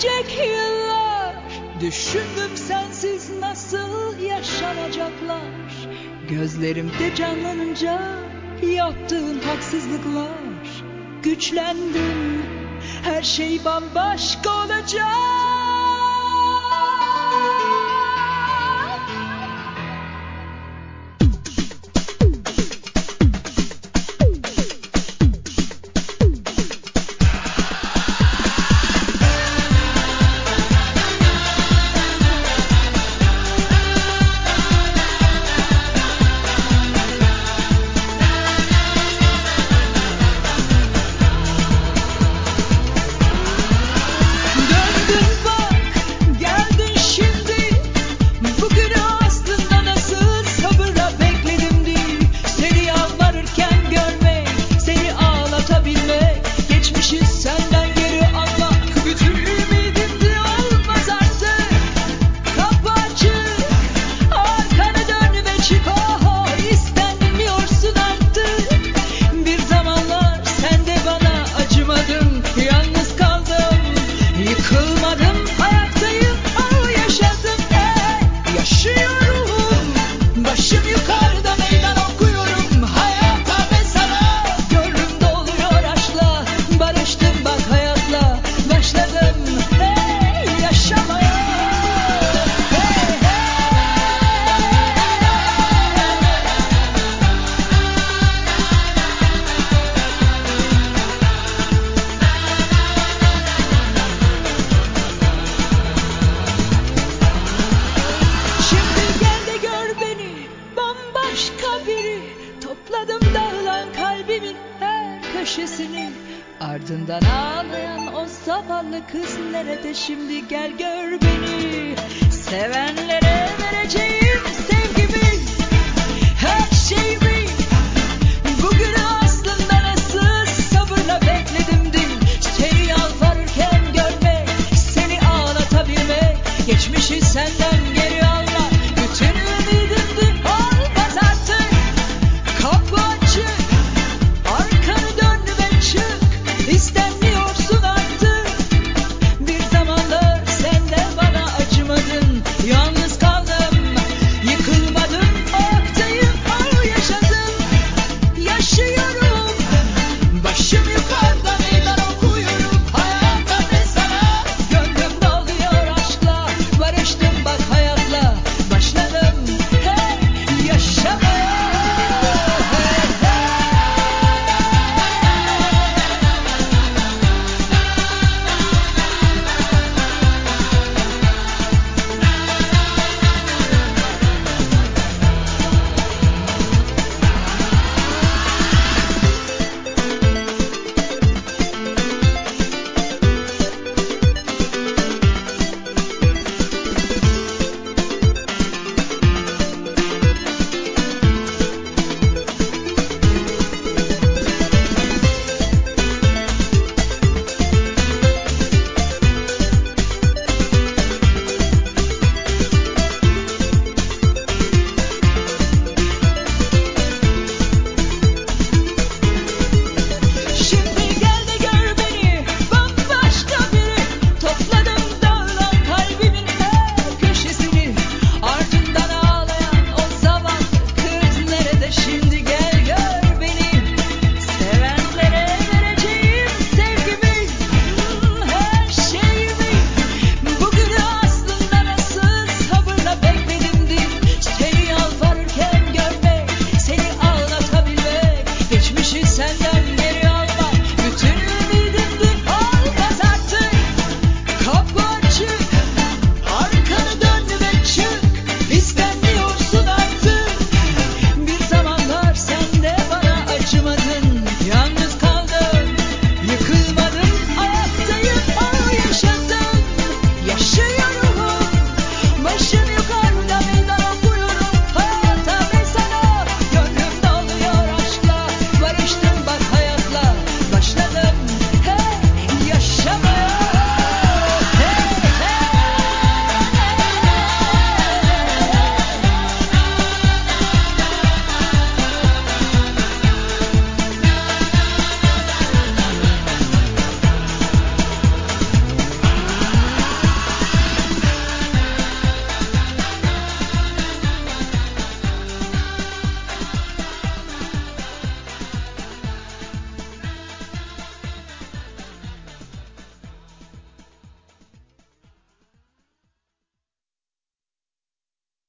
Geçecek yıllar. Düşündüm sensiz nasıl yaşanacaklar. Gözlerimde canlanınca Yaptığın haksızlıklar. Güçlendim Her şey bambaşka olacak. Ardından ağlayan o zavallı kız nerede? Şimdi gel gör beni. Sevenlere vereceğim sevgimi. Her şeyimi. Bugünü aslında nasıl sabırla bekledim dün. Seni yalvarırken görmek seni ağlatabilmek Geçmişi senden